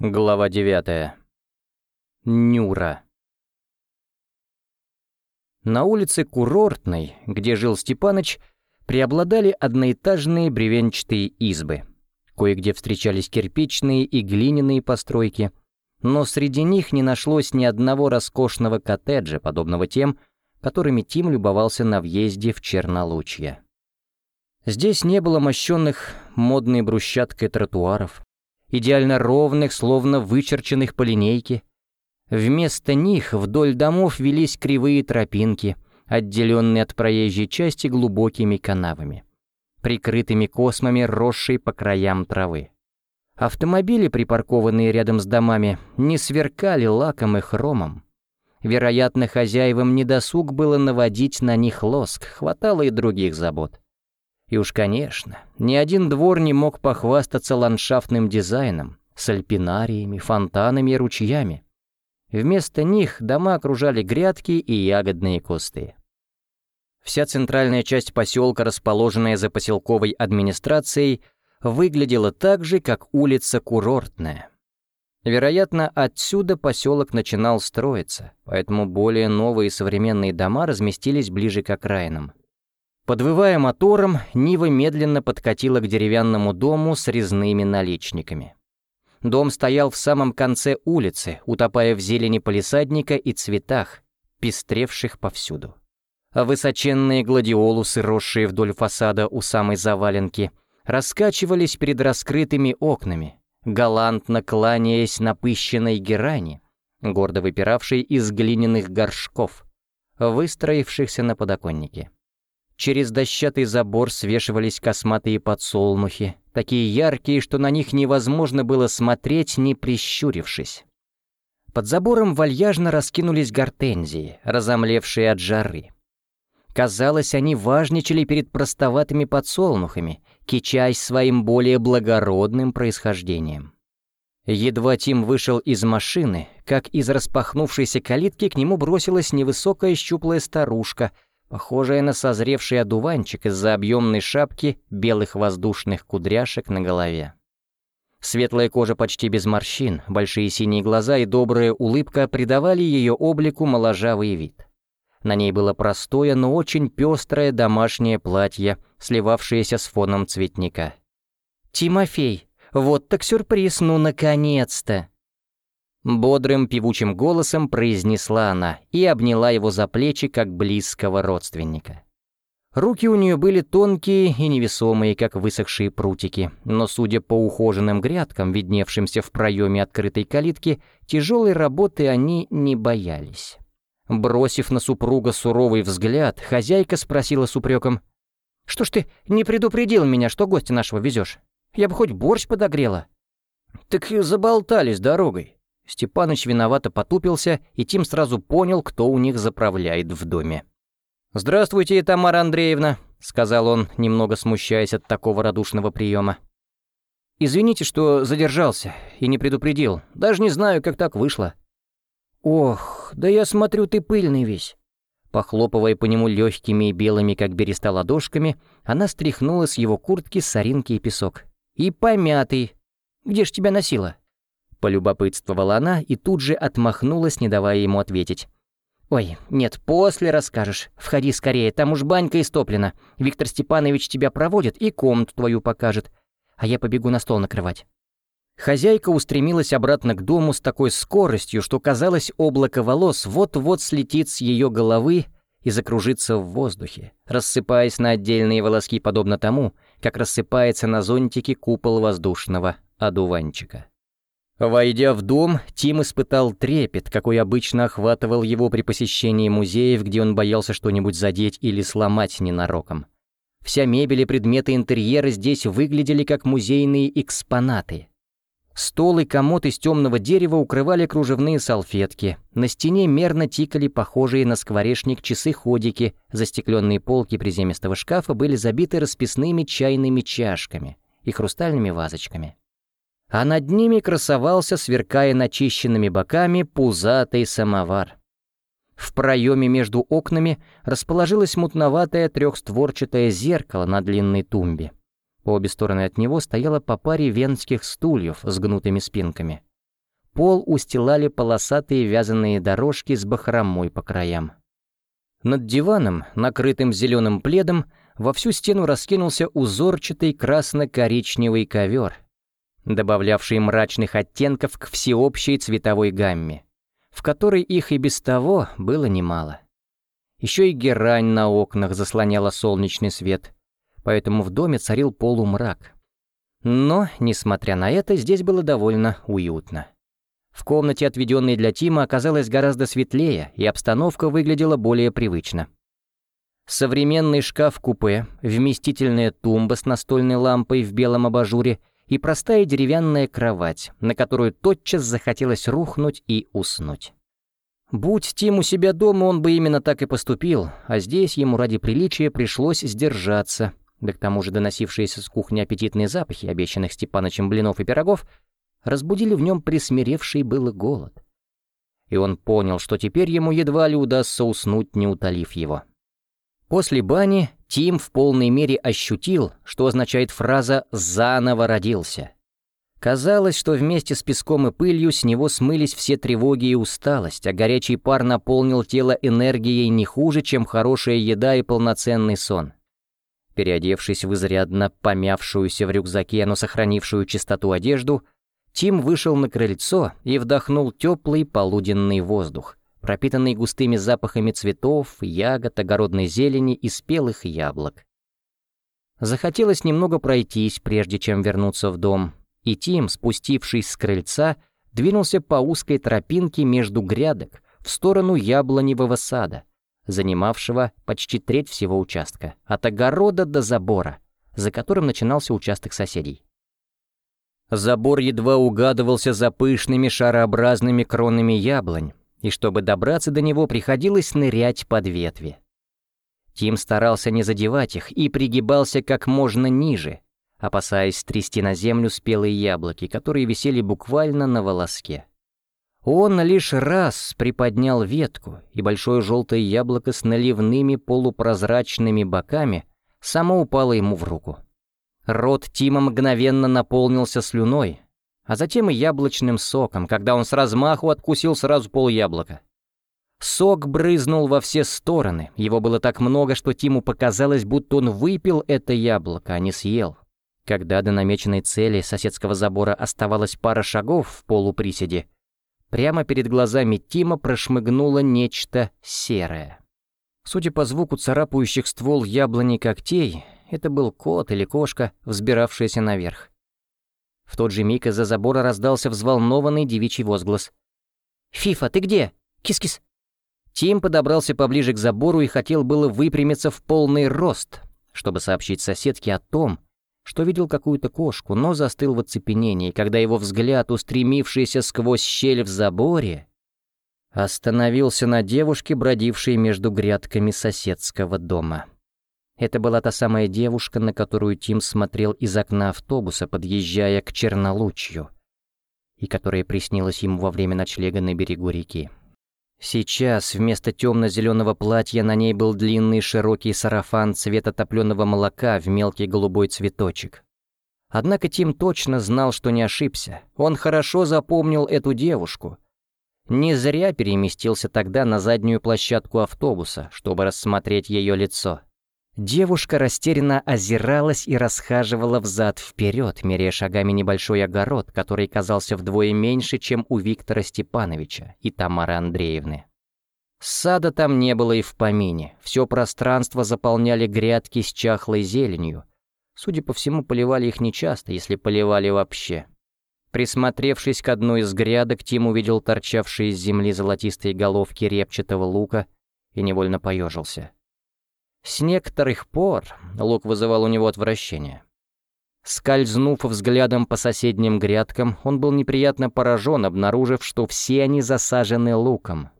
Глава 9. Нюра. На улице Курортной, где жил Степаныч, преобладали одноэтажные бревенчатые избы. Кое-где встречались кирпичные и глиняные постройки, но среди них не нашлось ни одного роскошного коттеджа, подобного тем, которыми Тим любовался на въезде в Чернолучье. Здесь не было мощенных модной брусчаткой тротуаров, идеально ровных, словно вычерченных по линейке. Вместо них вдоль домов велись кривые тропинки, отделенные от проезжей части глубокими канавами, прикрытыми космами, росшей по краям травы. Автомобили, припаркованные рядом с домами, не сверкали лаком и хромом. Вероятно, хозяевам недосуг было наводить на них лоск, хватало и других забот. И уж, конечно, ни один двор не мог похвастаться ландшафтным дизайном, с альпинариями, фонтанами и ручьями. Вместо них дома окружали грядки и ягодные кусты. Вся центральная часть поселка, расположенная за поселковой администрацией, выглядела так же, как улица Курортная. Вероятно, отсюда поселок начинал строиться, поэтому более новые современные дома разместились ближе к окраинам. Подвывая мотором, Нива медленно подкатила к деревянному дому с резными наличниками. Дом стоял в самом конце улицы, утопая в зелени полисадника и цветах, пестревших повсюду. А высоченные гладиолусы, росшие вдоль фасада у самой заваленки, раскачивались перед раскрытыми окнами, галантно кланяясь напыщенной герани, гордо выпиравшей из глиняных горшков, выстроившихся на подоконнике. Через дощатый забор свешивались косматые подсолнухи, такие яркие, что на них невозможно было смотреть, не прищурившись. Под забором вальяжно раскинулись гортензии, разомлевшие от жары. Казалось, они важничали перед простоватыми подсолнухами, кичась своим более благородным происхождением. Едва Тим вышел из машины, как из распахнувшейся калитки к нему бросилась невысокая щуплая старушка — похожая на созревший одуванчик из-за объемной шапки белых воздушных кудряшек на голове. Светлая кожа почти без морщин, большие синие глаза и добрая улыбка придавали ее облику моложавый вид. На ней было простое, но очень пестрое домашнее платье, сливавшееся с фоном цветника. «Тимофей, вот так сюрприз, ну наконец-то!» Бодрым певучим голосом произнесла она и обняла его за плечи, как близкого родственника. Руки у нее были тонкие и невесомые, как высохшие прутики, но, судя по ухоженным грядкам, видневшимся в проеме открытой калитки, тяжелой работы они не боялись. Бросив на супруга суровый взгляд, хозяйка спросила с упреком, «Что ж ты не предупредил меня, что гостя нашего везешь? Я бы хоть борщ подогрела». «Так заболтались дорогой», Степаныч виновато потупился, и Тим сразу понял, кто у них заправляет в доме. «Здравствуйте, Тамара Андреевна», — сказал он, немного смущаясь от такого радушного приема. «Извините, что задержался и не предупредил. Даже не знаю, как так вышло». «Ох, да я смотрю, ты пыльный весь». Похлопывая по нему легкими и белыми, как береста, ладошками, она стряхнула с его куртки соринки и песок. «И помятый. Где ж тебя носила?» Полюбопытствовала она и тут же отмахнулась, не давая ему ответить. «Ой, нет, после расскажешь. Входи скорее, там уж банька истоплена. Виктор Степанович тебя проводит и комнату твою покажет. А я побегу на стол накрывать». Хозяйка устремилась обратно к дому с такой скоростью, что казалось, облако волос вот-вот слетит с ее головы и закружится в воздухе, рассыпаясь на отдельные волоски, подобно тому, как рассыпается на зонтике купол воздушного одуванчика. Войдя в дом, Тим испытал трепет, какой обычно охватывал его при посещении музеев, где он боялся что-нибудь задеть или сломать ненароком. Вся мебель и предметы интерьера здесь выглядели как музейные экспонаты. Стол и комод из темного дерева укрывали кружевные салфетки. На стене мерно тикали похожие на скворечник часы-ходики, застекленные полки приземистого шкафа были забиты расписными чайными чашками и хрустальными вазочками а над ними красовался, сверкая начищенными боками, пузатый самовар. В проеме между окнами расположилось мутноватое трехстворчатое зеркало на длинной тумбе. По обе стороны от него стояло по паре венских стульев с гнутыми спинками. пол устилали полосатые вязаные дорожки с бахромой по краям. Над диваном, накрытым зеленым пледом, во всю стену раскинулся узорчатый красно-коричневый ковер, добавлявший мрачных оттенков к всеобщей цветовой гамме, в которой их и без того было немало. Еще и герань на окнах заслоняла солнечный свет, поэтому в доме царил полумрак. Но, несмотря на это, здесь было довольно уютно. В комнате, отведенной для Тима, оказалось гораздо светлее, и обстановка выглядела более привычно. Современный шкаф-купе, вместительная тумба с настольной лампой в белом абажуре и простая деревянная кровать, на которую тотчас захотелось рухнуть и уснуть. Будь Тим у себя дома, он бы именно так и поступил, а здесь ему ради приличия пришлось сдержаться, да к тому же доносившиеся с кухни аппетитные запахи, обещанных Степанычем блинов и пирогов, разбудили в нем присмиревший было голод. И он понял, что теперь ему едва ли удастся уснуть, не утолив его. После бани Тим в полной мере ощутил, что означает фраза «заново родился». Казалось, что вместе с песком и пылью с него смылись все тревоги и усталость, а горячий пар наполнил тело энергией не хуже, чем хорошая еда и полноценный сон. Переодевшись в изрядно помявшуюся в рюкзаке, но сохранившую чистоту одежду, Тим вышел на крыльцо и вдохнул теплый полуденный воздух, пропитанный густыми запахами цветов, ягод, огородной зелени и спелых яблок. Захотелось немного пройтись, прежде чем вернуться в дом, и Тим, спустившись с крыльца, двинулся по узкой тропинке между грядок в сторону яблоневого сада, занимавшего почти треть всего участка, от огорода до забора, за которым начинался участок соседей. Забор едва угадывался за пышными шарообразными кронами яблонь, и чтобы добраться до него, приходилось нырять под ветви. Тим старался не задевать их и пригибался как можно ниже, опасаясь трясти на землю спелые яблоки, которые висели буквально на волоске. Он лишь раз приподнял ветку, и большое желтое яблоко с наливными полупрозрачными боками само упало ему в руку. Рот Тима мгновенно наполнился слюной, а затем и яблочным соком, когда он с размаху откусил сразу пол яблока. Сок брызнул во все стороны, его было так много, что Тиму показалось, будто он выпил это яблоко, а не съел. Когда до намеченной цели соседского забора оставалось пара шагов в полуприседе, прямо перед глазами Тима прошмыгнуло нечто серое. Судя по звуку царапающих ствол яблони когтей, это был кот или кошка, взбиравшаяся наверх. В тот же миг из-за забора раздался взволнованный девичий возглас. «Фифа, ты где? Кис-кис!» Тим подобрался поближе к забору и хотел было выпрямиться в полный рост, чтобы сообщить соседке о том, что видел какую-то кошку, но застыл в оцепенении, когда его взгляд, устремившийся сквозь щель в заборе, остановился на девушке, бродившей между грядками соседского дома. Это была та самая девушка, на которую Тим смотрел из окна автобуса, подъезжая к Чернолучью, и которая приснилась ему во время ночлега на берегу реки. Сейчас вместо темно-зеленого платья на ней был длинный широкий сарафан цвета топленого молока в мелкий голубой цветочек. Однако Тим точно знал, что не ошибся. Он хорошо запомнил эту девушку. Не зря переместился тогда на заднюю площадку автобуса, чтобы рассмотреть ее лицо. Девушка растерянно озиралась и расхаживала взад-вперед, меряя шагами небольшой огород, который казался вдвое меньше, чем у Виктора Степановича и Тамары Андреевны. Сада там не было и в помине, все пространство заполняли грядки с чахлой зеленью. Судя по всему, поливали их нечасто, если поливали вообще. Присмотревшись к одной из грядок, Тим увидел торчавшие из земли золотистые головки репчатого лука и невольно поежился. С некоторых пор лук вызывал у него отвращение. Скользнув взглядом по соседним грядкам, он был неприятно поражен, обнаружив, что все они засажены луком.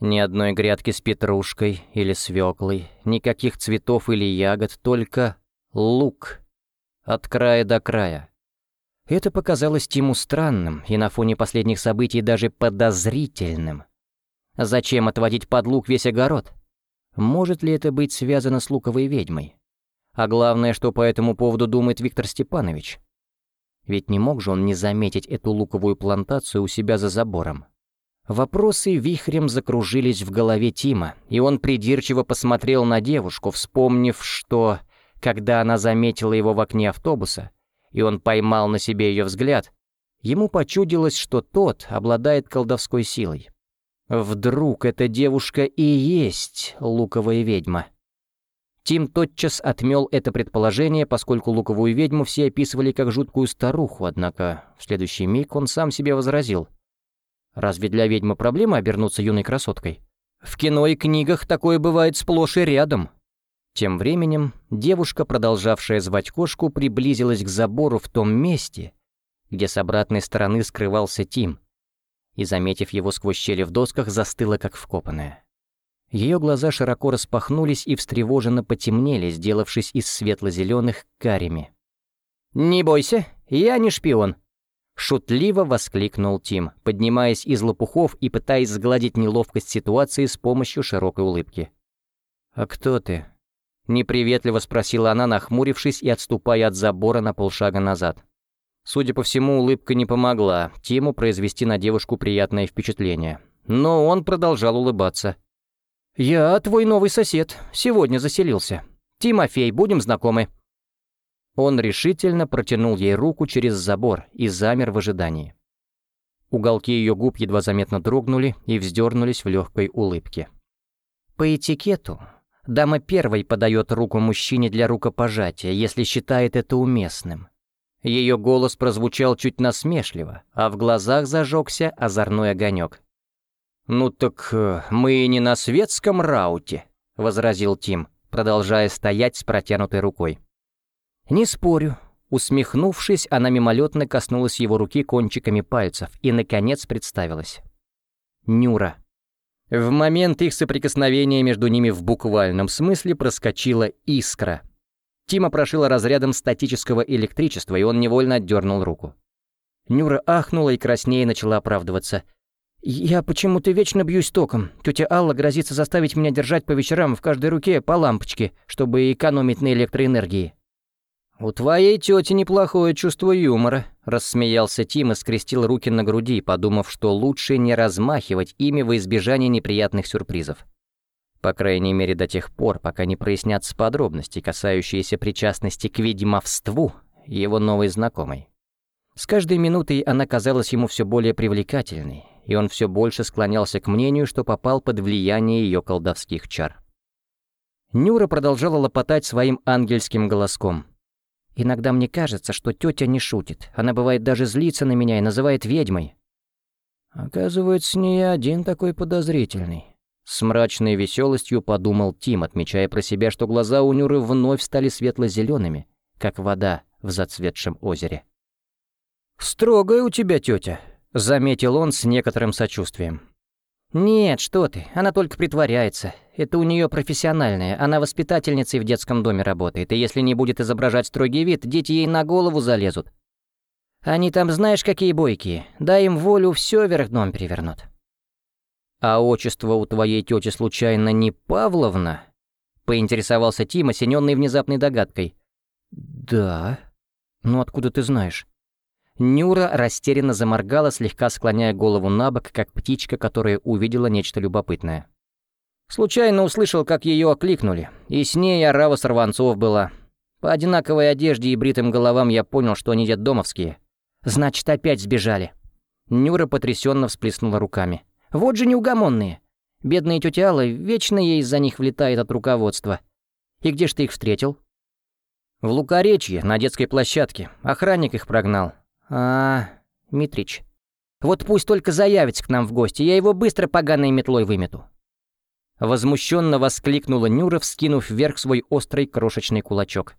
Ни одной грядки с петрушкой или свеклой, никаких цветов или ягод, только лук. От края до края. Это показалось Тиму странным и на фоне последних событий даже подозрительным. Зачем отводить под лук весь огород? Может ли это быть связано с луковой ведьмой? А главное, что по этому поводу думает Виктор Степанович? Ведь не мог же он не заметить эту луковую плантацию у себя за забором. Вопросы вихрем закружились в голове Тима, и он придирчиво посмотрел на девушку, вспомнив, что, когда она заметила его в окне автобуса, и он поймал на себе ее взгляд, ему почудилось, что тот обладает колдовской силой. Вдруг эта девушка и есть луковая ведьма? Тим тотчас отмел это предположение, поскольку луковую ведьму все описывали как жуткую старуху, однако в следующий миг он сам себе возразил. Разве для ведьмы проблема обернуться юной красоткой? В кино и книгах такое бывает сплошь и рядом. Тем временем девушка, продолжавшая звать кошку, приблизилась к забору в том месте, где с обратной стороны скрывался Тим, и, заметив его сквозь щели в досках, застыла как вкопанная. Ее глаза широко распахнулись и встревоженно потемнели, сделавшись из светло-зеленых карими. «Не бойся, я не шпион», — шутливо воскликнул Тим, поднимаясь из лопухов и пытаясь сгладить неловкость ситуации с помощью широкой улыбки. «А кто ты?» — неприветливо спросила она, нахмурившись и отступая от забора на полшага назад. Судя по всему, улыбка не помогла Тиму произвести на девушку приятное впечатление. Но он продолжал улыбаться. «Я твой новый сосед. Сегодня заселился. Тимофей, будем знакомы». Он решительно протянул ей руку через забор и замер в ожидании. Уголки ее губ едва заметно дрогнули и вздернулись в легкой улыбке. По этикету, дама первой подает руку мужчине для рукопожатия, если считает это уместным. Ее голос прозвучал чуть насмешливо, а в глазах зажегся озорной огонек. «Ну так э, мы не на светском рауте», — возразил Тим, продолжая стоять с протянутой рукой. «Не спорю». Усмехнувшись, она мимолетно коснулась его руки кончиками пальцев и, наконец, представилась. Нюра. В момент их соприкосновения между ними в буквальном смысле проскочила искра. Тима прошила разрядом статического электричества, и он невольно отдернул руку. Нюра ахнула и краснее начала оправдываться — «Я почему-то вечно бьюсь током. Тетя Алла грозится заставить меня держать по вечерам в каждой руке по лампочке, чтобы экономить на электроэнергии». «У твоей тети неплохое чувство юмора», — рассмеялся Тим и скрестил руки на груди, подумав, что лучше не размахивать ими во избежание неприятных сюрпризов. По крайней мере, до тех пор, пока не прояснятся подробности, касающиеся причастности к ведьмовству его новой знакомой. С каждой минутой она казалась ему все более привлекательной, и он все больше склонялся к мнению, что попал под влияние ее колдовских чар. Нюра продолжала лопотать своим ангельским голоском. «Иногда мне кажется, что тетя не шутит. Она бывает даже злится на меня и называет ведьмой». «Оказывается, не я один такой подозрительный». С мрачной веселостью подумал Тим, отмечая про себя, что глаза у Нюры вновь стали светло-зелеными, как вода в зацветшем озере. «Строгая у тебя тетя», — заметил он с некоторым сочувствием. «Нет, что ты, она только притворяется. Это у нее профессиональное, она воспитательницей в детском доме работает, и если не будет изображать строгий вид, дети ей на голову залезут. Они там знаешь какие бойкие, дай им волю, все вверх дном перевернут». «А отчество у твоей тети случайно не Павловна?» — поинтересовался Тим, осененный внезапной догадкой. «Да. Ну откуда ты знаешь?» Нюра растерянно заморгала, слегка склоняя голову на бок, как птичка, которая увидела нечто любопытное. Случайно услышал, как ее окликнули, и с ней орава сорванцов была. По одинаковой одежде и бритым головам я понял, что они детдомовские. Значит, опять сбежали. Нюра потрясенно всплеснула руками. Вот же неугомонные. Бедная тетя Алла вечно ей из-за них влетает от руководства. И где ж ты их встретил? В Лукоречье, на детской площадке. Охранник их прогнал. «А, Митрич. Вот пусть только заявится к нам в гости, я его быстро поганой метлой вымету». Возмущенно воскликнула Нюра, вскинув вверх свой острый крошечный кулачок.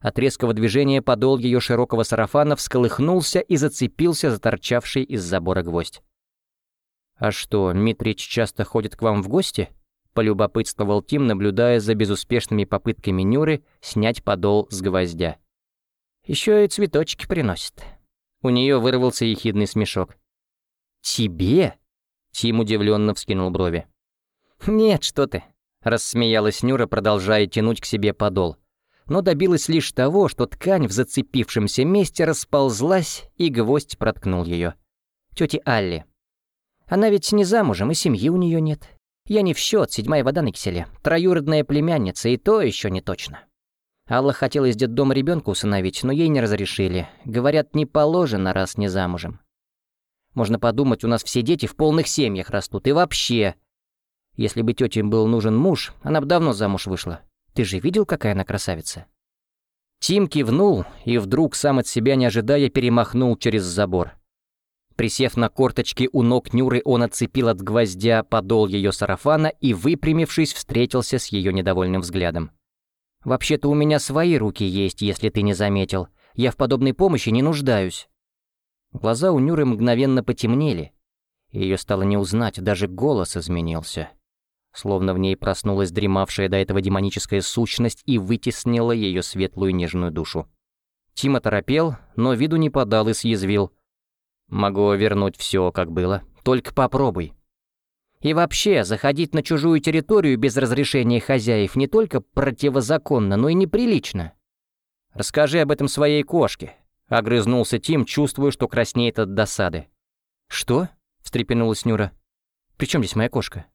От резкого движения подол ее широкого сарафана всколыхнулся и зацепился за торчавший из забора гвоздь. «А что, Митрич часто ходит к вам в гости?» — полюбопытствовал Тим, наблюдая за безуспешными попытками Нюры снять подол с гвоздя. «Еще и цветочки приносит». У нее вырвался ехидный смешок. «Тебе?» Тим удивленно вскинул брови. «Нет, что ты», — рассмеялась Нюра, продолжая тянуть к себе подол. но добилась лишь того, что ткань в зацепившемся месте расползлась, и гвоздь проткнул ее. Тети Алли. Она ведь не замужем, и семьи у нее нет. Я не в счет, седьмая вода на киселе. Троюродная племянница, и то еще не точно. Алла хотела из детдома ребенка усыновить, но ей не разрешили. Говорят, не положено, раз не замужем. Можно подумать, у нас все дети в полных семьях растут. И вообще, если бы тете был нужен муж, она бы давно замуж вышла. Ты же видел, какая она красавица?» Тим кивнул и вдруг, сам от себя не ожидая, перемахнул через забор. Присев на корточки у ног Нюры, он отцепил от гвоздя подол ее сарафана и, выпрямившись, встретился с ее недовольным взглядом. «Вообще-то у меня свои руки есть, если ты не заметил. Я в подобной помощи не нуждаюсь». Глаза у Нюры мгновенно потемнели. Ее стало не узнать, даже голос изменился. Словно в ней проснулась дремавшая до этого демоническая сущность и вытеснила ее светлую нежную душу. Тима торопел, но виду не подал и съязвил. «Могу вернуть все, как было. Только попробуй». И вообще, заходить на чужую территорию без разрешения хозяев не только противозаконно, но и неприлично. Расскажи об этом своей кошке, Огрызнулся Тим, чувствуя, что краснеет от досады. «Что?» — встрепенулась Нюра. «При чем здесь моя кошка?»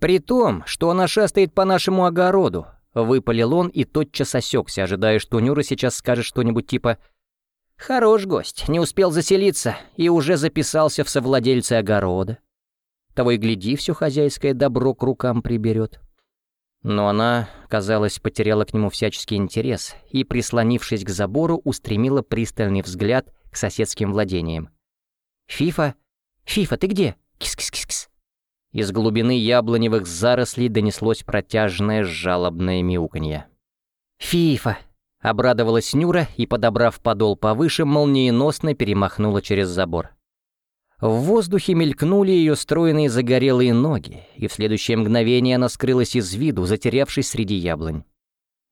«При том, что она шастает по нашему огороду», — выпалил он и тотчас осекся, ожидая, что Нюра сейчас скажет что-нибудь типа «Хорош гость, не успел заселиться и уже записался в совладельце огорода». Того и гляди, все хозяйское добро к рукам приберет. Но она, казалось, потеряла к нему всяческий интерес и, прислонившись к забору, устремила пристальный взгляд к соседским владениям. «Фифа! Фифа, ты где? Кис-кис-кис-кис!» Из глубины яблоневых зарослей донеслось протяжное жалобное мяуканье. «Фифа!» — обрадовалась Нюра и, подобрав подол повыше, молниеносно перемахнула через забор. В воздухе мелькнули ее стройные загорелые ноги, и в следующее мгновение она скрылась из виду, затерявшись среди яблонь.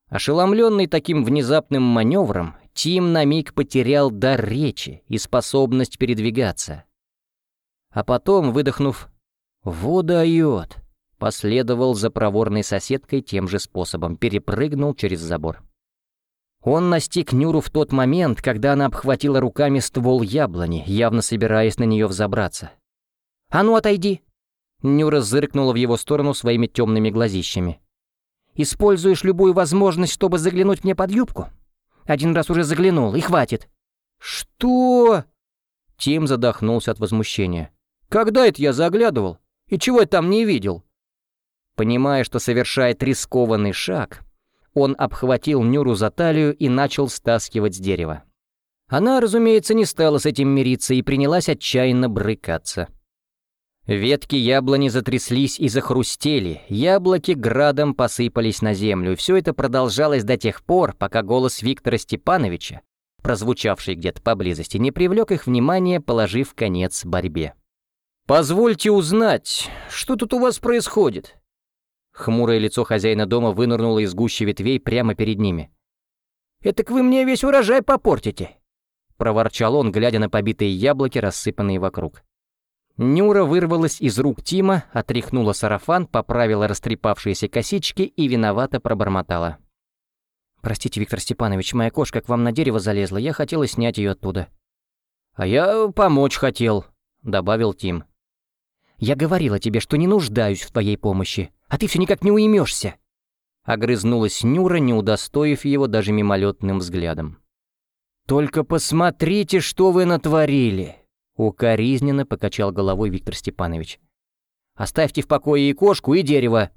Ошеломленный таким внезапным маневром, Тим на миг потерял дар речи и способность передвигаться. А потом, выдохнув «Вот дает!», последовал за проворной соседкой тем же способом, перепрыгнул через забор. Он настиг Нюру в тот момент, когда она обхватила руками ствол яблони, явно собираясь на нее взобраться. «А ну, отойди!» Нюра зыркнула в его сторону своими темными глазищами. «Используешь любую возможность, чтобы заглянуть мне под юбку? Один раз уже заглянул, и хватит!» «Что?» Тим задохнулся от возмущения. «Когда это я заглядывал? И чего я там не видел?» Понимая, что совершает рискованный шаг, он обхватил Нюру за талию и начал стаскивать с дерева. Она, разумеется, не стала с этим мириться и принялась отчаянно брыкаться. Ветки яблони затряслись и захрустели, яблоки градом посыпались на землю, и все это продолжалось до тех пор, пока голос Виктора Степановича, прозвучавший где-то поблизости, не привлек их внимание, положив конец борьбе. «Позвольте узнать, что тут у вас происходит?» Хмурое лицо хозяина дома вынырнуло из гущи ветвей прямо перед ними. «Этак вы мне весь урожай попортите!» Проворчал он, глядя на побитые яблоки, рассыпанные вокруг. Нюра вырвалась из рук Тима, отряхнула сарафан, поправила растрепавшиеся косички и виновато пробормотала. «Простите, Виктор Степанович, моя кошка к вам на дерево залезла, я хотела снять ее оттуда». «А я помочь хотел», — добавил Тим. «Я говорила тебе, что не нуждаюсь в твоей помощи а ты все никак не уймешься!» Огрызнулась Нюра, не удостоив его даже мимолетным взглядом. «Только посмотрите, что вы натворили!» Укоризненно покачал головой Виктор Степанович. «Оставьте в покое и кошку, и дерево!»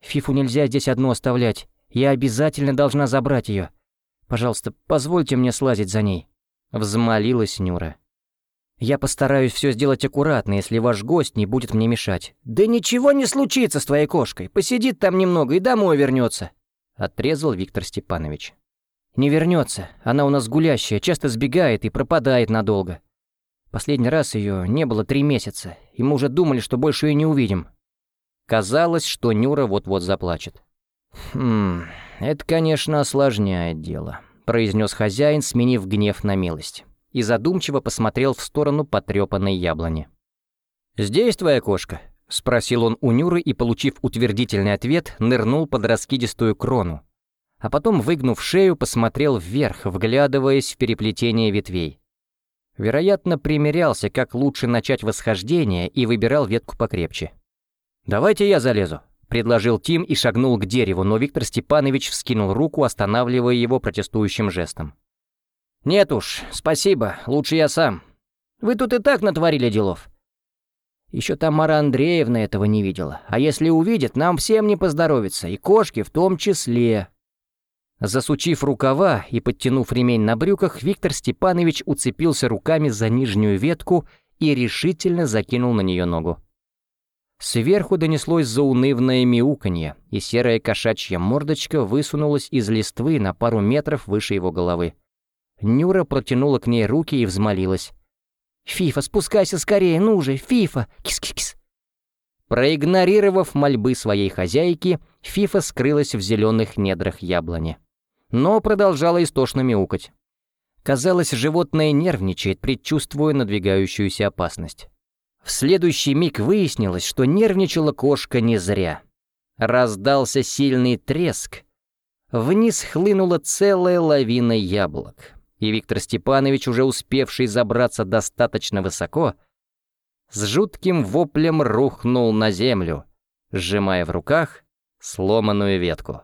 «Фифу нельзя здесь одну оставлять. Я обязательно должна забрать ее. Пожалуйста, позвольте мне слазить за ней», — взмолилась Нюра. Я постараюсь все сделать аккуратно, если ваш гость не будет мне мешать. Да ничего не случится с твоей кошкой. Посидит там немного и домой вернется. Отрезал Виктор Степанович. Не вернется. Она у нас гулящая, часто сбегает и пропадает надолго. Последний раз ее не было три месяца, и мы уже думали, что больше ее не увидим. Казалось, что Нюра вот-вот заплачет. «Хм, это, конечно, осложняет дело», — произнес хозяин, сменив гнев на милость и задумчиво посмотрел в сторону потрепанной яблони. «Здесь твоя кошка?» — спросил он у Нюры и, получив утвердительный ответ, нырнул под раскидистую крону. а потом, выгнув шею, посмотрел вверх, вглядываясь в переплетение ветвей. Вероятно, примерялся, как лучше начать восхождение, и выбирал ветку покрепче. «Давайте я залезу», — предложил Тим и шагнул к дереву, но Виктор Степанович вскинул руку, останавливая его протестующим жестом. «Нет уж, спасибо, лучше я сам. Вы тут и так натворили делов». Еще Тамара Андреевна этого не видела, а если увидит, нам всем не поздоровится, и кошки в том числе. Засучив рукава и подтянув ремень на брюках, Виктор Степанович уцепился руками за нижнюю ветку и решительно закинул на нее ногу. Сверху донеслось заунывное мяуканье, и серая кошачья мордочка высунулась из листвы на пару метров выше его головы. Нюра протянула к ней руки и взмолилась. «Фифа, спускайся скорее, ну же, Фифа! Кис-кис-кис!» Проигнорировав мольбы своей хозяйки, Фифа скрылась в зеленых недрах яблони но продолжала истошно мяукать. Казалось, животное нервничает, предчувствуя надвигающуюся опасность. В следующий миг выяснилось, что нервничала кошка не зря. Раздался сильный треск. Вниз хлынула целая лавина яблок. И Виктор Степанович, уже успевший забраться достаточно высоко, с жутким воплем рухнул на землю, сжимая в руках сломанную ветку.